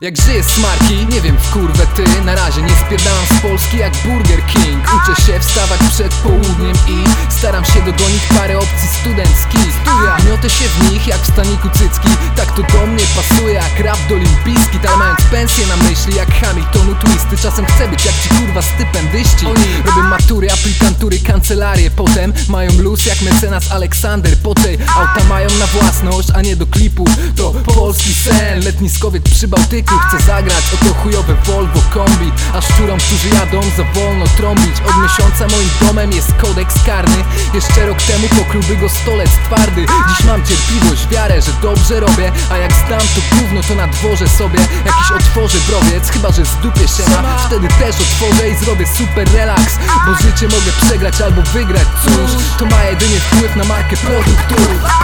Jak żyję smarki, nie wiem w kurwę ty. Na razie nie spierdalam z Polski jak Burger King. Uczę się wstawać przed południem i Staram się dogonić parę opcji studenckich. Studia, miotę się w nich jak w staniku cycki. Tak to do mnie pasuje jak rap do limpiski Ale mając pensję na myśli jak Hamiltonu twisty Czasem chcę być jak ci kurwa stypendyści Robię matury, aplikantury, kancelarie. Potem mają luz jak mecenas Aleksander. Poczej, auta mają na własność, a nie do klipu. To polski sen, letni skowiek przy Bałtyku Chcę zagrać oto chujowe Volvo kombi. A szczurom, którzy jadą za wolno trąbić. Od miesiąca moim domem jest kodeks karny. Jeszcze rok temu pokryłby go stolec twardy. Dziś mam cierpliwość, wiarę, że dobrze robię. A jak zdam to gówno, to na dworze sobie. Jakiś otworzę browiec, chyba że zdupię się ma. Wtedy też otworzę i zrobię super relaks. Bo życie mogę przegrać albo wygrać, cóż. To ma jedynie wpływ na markę produktów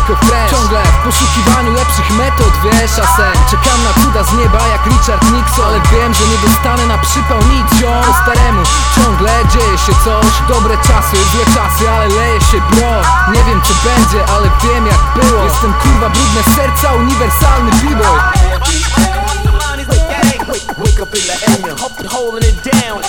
Ecofresh Ciągle w poszukiwaniu lepszych metod, wiesz, a sen. Czekam na cuda z nieba jak Richard Nixon. Ale wiem, że nie dostanę na przypał nic, ziom. Staremu ciągle dzieje się coś. Dobre czasy, złe czasy, ale leje się bro. Nie wiem co będzie, ale wiem jak było. Jestem kurwa brudne serca, uniwersalny b-boy up in the AM, holding it down.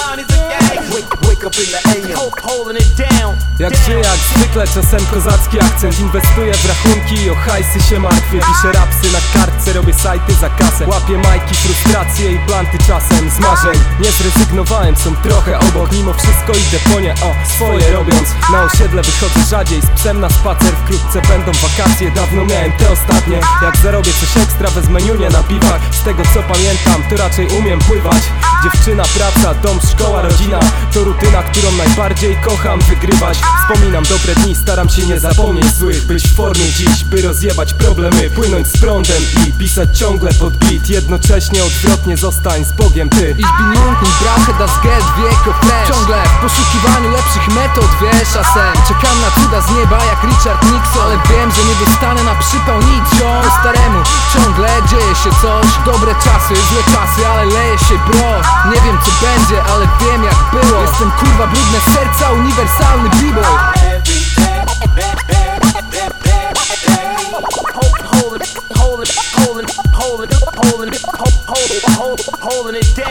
Mine is a gang. Wake, wake up in the AM, holding it down. Jak żyję jak zwykle, czasem kozacki akcent. Inwestuję w rachunki i o hajsy się martwię. Piszę rapsy na kartce, robię sajty za kasę. Łapię majki, frustracje i planty czasem. Z marzeń nie zrezygnowałem, są trochę obok. Mimo wszystko idę po nie, o, swoje robiąc. Na osiedle wychodzę rzadziej, z psem na spacer. Wkrótce będą wakacje, dawno miałem te ostatnie. Jak zarobię coś ekstra, wezmę junię na piwach. Z tego co pamiętam, to raczej umiem pływać. Dziewczyna, praca, dom, szkoła, rodzina To rutyna, którą najbardziej kocham Wygrywać, wspominam dobre dni Staram się nie zapomnieć złych Być w formie dziś, by rozjebać problemy. Płynąć z prądem i pisać ciągle pod beat. Jednocześnie odwrotnie zostań z Bogiem ty. Ich bin und brauche das Geld wie Ecofresh Ciągle w poszukiwaniu lepszych metod, wiesz, a sen. Czekam na cuda z nieba jak Richard Nixon. Ale wiem, że nie dostanę na przypał nic, ziom staremu. Ciągle dzieje się coś Dobre czasy, złe czasy, ale leje się bro Nie wiem co będzie, ale wiem jak było Jestem kurwa brudne serca, uniwersalny b-boy Holding, it down.